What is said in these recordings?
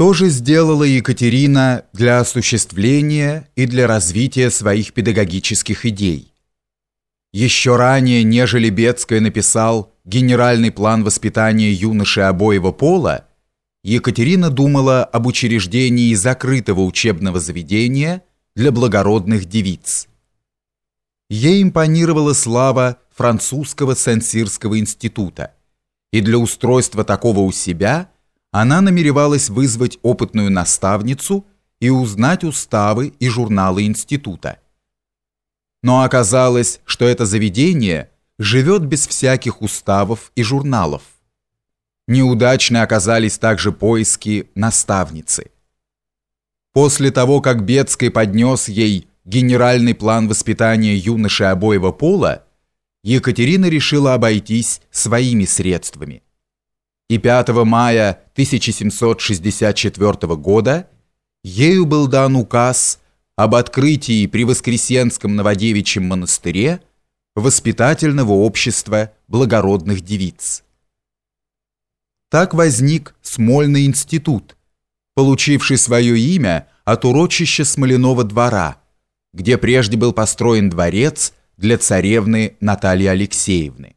Что же сделала Екатерина для осуществления и для развития своих педагогических идей? Еще ранее, нежели Бецкая написал генеральный план воспитания юноши обоего пола, Екатерина думала об учреждении закрытого учебного заведения для благородных девиц. Ей импонировала слава французского Сен-Сирского института, и для устройства такого у себя – она намеревалась вызвать опытную наставницу и узнать уставы и журналы института. Но оказалось, что это заведение живет без всяких уставов и журналов. Неудачны оказались также поиски наставницы. После того, как Бецкий поднес ей генеральный план воспитания юноши обоего пола, Екатерина решила обойтись своими средствами – и 5 мая 1764 года ею был дан указ об открытии при Воскресенском Новодевичьем монастыре воспитательного общества благородных девиц. Так возник Смольный институт, получивший свое имя от урочища Смоляного двора, где прежде был построен дворец для царевны Натальи Алексеевны.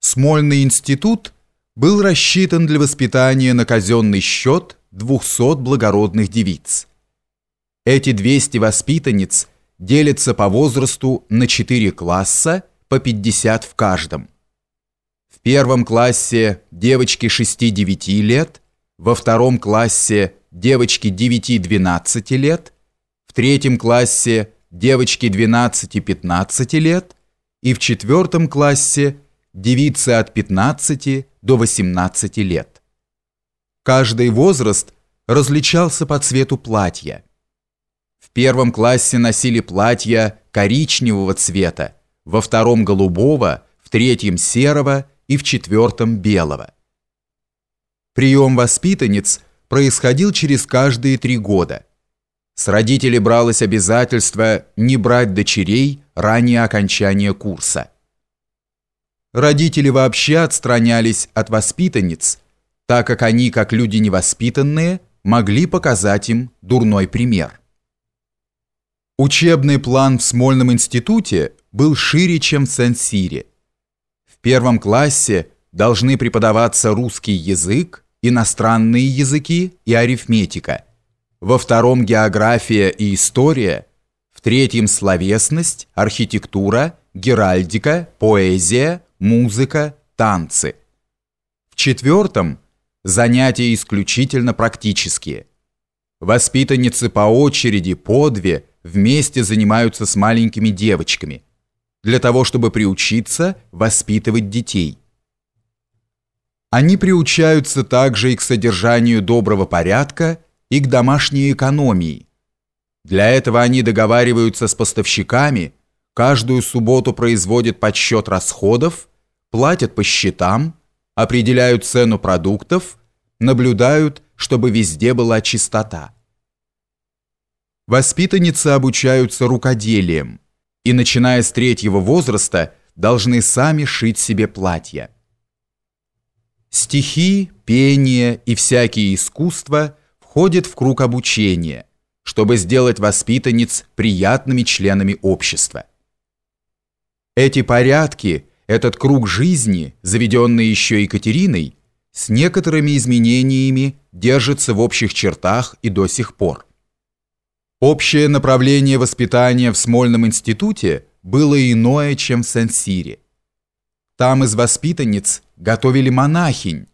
Смольный институт – был рассчитан для воспитания на казенный счет 200 благородных девиц. Эти 200 воспитанниц делятся по возрасту на 4 класса, по 50 в каждом. В первом классе девочки 6-9 лет, во втором классе девочки 9-12 лет, в третьем классе девочки 12-15 лет и в четвертом классе девицы от 15 до 18 лет. Каждый возраст различался по цвету платья. В первом классе носили платья коричневого цвета, во втором голубого, в третьем серого и в четвертом белого. Прием воспитанниц происходил через каждые три года. С родителей бралось обязательство не брать дочерей ранее окончания курса. Родители вообще отстранялись от воспитанниц, так как они, как люди невоспитанные, могли показать им дурной пример. Учебный план в Смольном институте был шире, чем в Сен-Сире. В первом классе должны преподаваться русский язык, иностранные языки и арифметика. Во втором география и история, в третьем словесность, архитектура, геральдика, поэзия, музыка, танцы. В четвертом – занятия исключительно практические. Воспитанницы по очереди, по две, вместе занимаются с маленькими девочками, для того, чтобы приучиться воспитывать детей. Они приучаются также и к содержанию доброго порядка, и к домашней экономии. Для этого они договариваются с поставщиками, каждую субботу производят подсчет расходов платят по счетам, определяют цену продуктов, наблюдают, чтобы везде была чистота. Воспитанницы обучаются рукоделием и, начиная с третьего возраста, должны сами шить себе платья. Стихи, пение и всякие искусства входят в круг обучения, чтобы сделать воспитанниц приятными членами общества. Эти порядки – этот круг жизни, заведенный еще Екатериной, с некоторыми изменениями держится в общих чертах и до сих пор. Общее направление воспитания в Смольном институте было иное, чем в Сен-Сире. Там из воспитанниц готовили монахинь.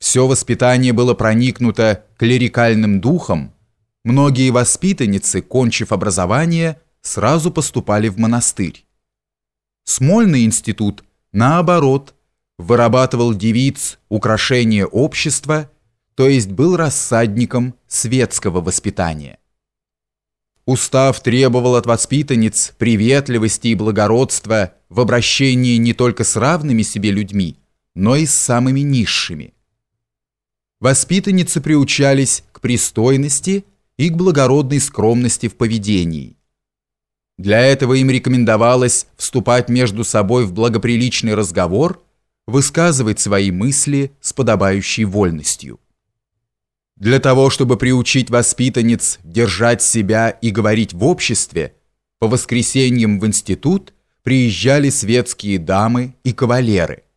Все воспитание было проникнуто клерикальным духом. Многие воспитанницы, кончив образование, сразу поступали в монастырь. Смольный институт – наоборот, вырабатывал девиц украшение общества, то есть был рассадником светского воспитания. Устав требовал от воспитанниц приветливости и благородства в обращении не только с равными себе людьми, но и с самыми низшими. Воспитанницы приучались к пристойности и к благородной скромности в поведении – для этого им рекомендовалось вступать между собой в благоприличный разговор, высказывать свои мысли с подобающей вольностью. Для того, чтобы приучить воспитанниц держать себя и говорить в обществе, по воскресеньям в институт приезжали светские дамы и кавалеры –